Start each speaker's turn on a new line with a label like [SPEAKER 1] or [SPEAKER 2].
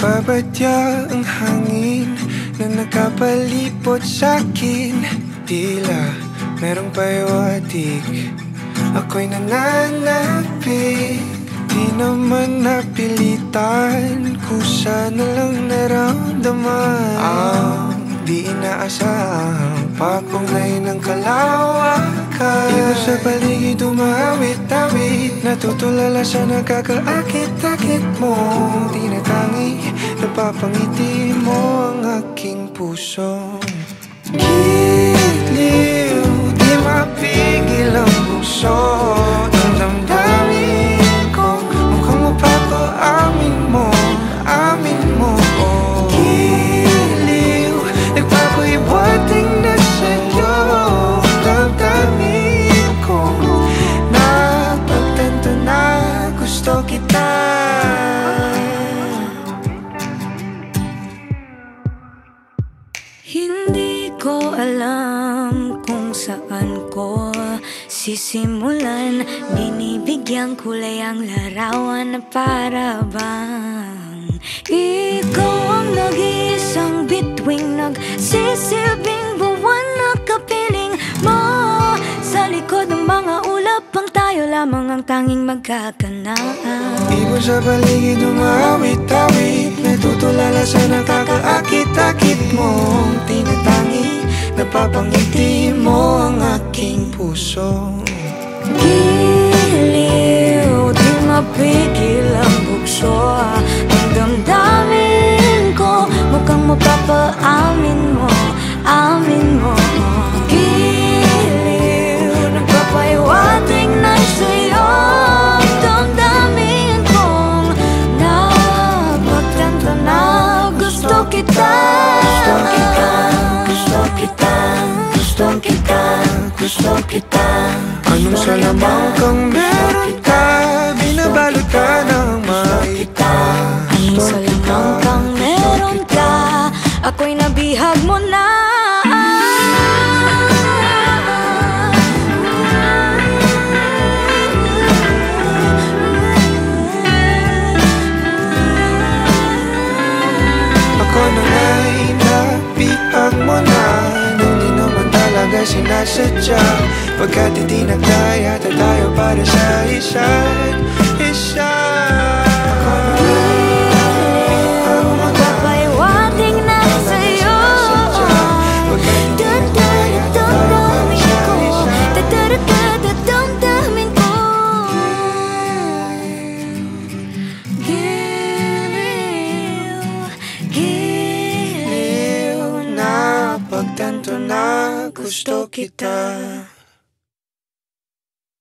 [SPEAKER 1] Nagbabadya ang hangin Na nakapalipot sa'kin. Tila merong payawatig Ako'y nananapig Di naman napilitan Kusa na lang naramdaman. Ang di inaasahang Papunay ng kalawakan Iba sa paligid umawit-awit Natutulala sa nakakaakit-akit mo. Tinatangi, napapangiti mo ang aking puso. Giliw,
[SPEAKER 2] Hindi ko alam kung saan ko sisimulan. Binibigyan kulay ang larawan na para bang Ikaw ang nag-iisang bituing Nagsisilbing buwan na kapiling mo. Sa likod ng mga ulap ang tayo lamang ang tanging magkakanaan.
[SPEAKER 1] Ibon sa paligid umawit-awit Natutulala sa nakakaakit-akit mo Tinatangi, napapangiti mo ang aking puso.
[SPEAKER 2] Giliw, di mapigil ang bukso Ang damdamin ko, mukhang mapapaamin mo Amin gusto kita.
[SPEAKER 1] Anong salamang kang meron ka? Binabalot ka ng maita
[SPEAKER 2] Anong
[SPEAKER 1] kita,
[SPEAKER 2] kang meron ka? Ako'y nabihag mo
[SPEAKER 1] sinasadya. Pagkat hindi nagdaya tayo para sa isa't isa pagtanto na gusto kita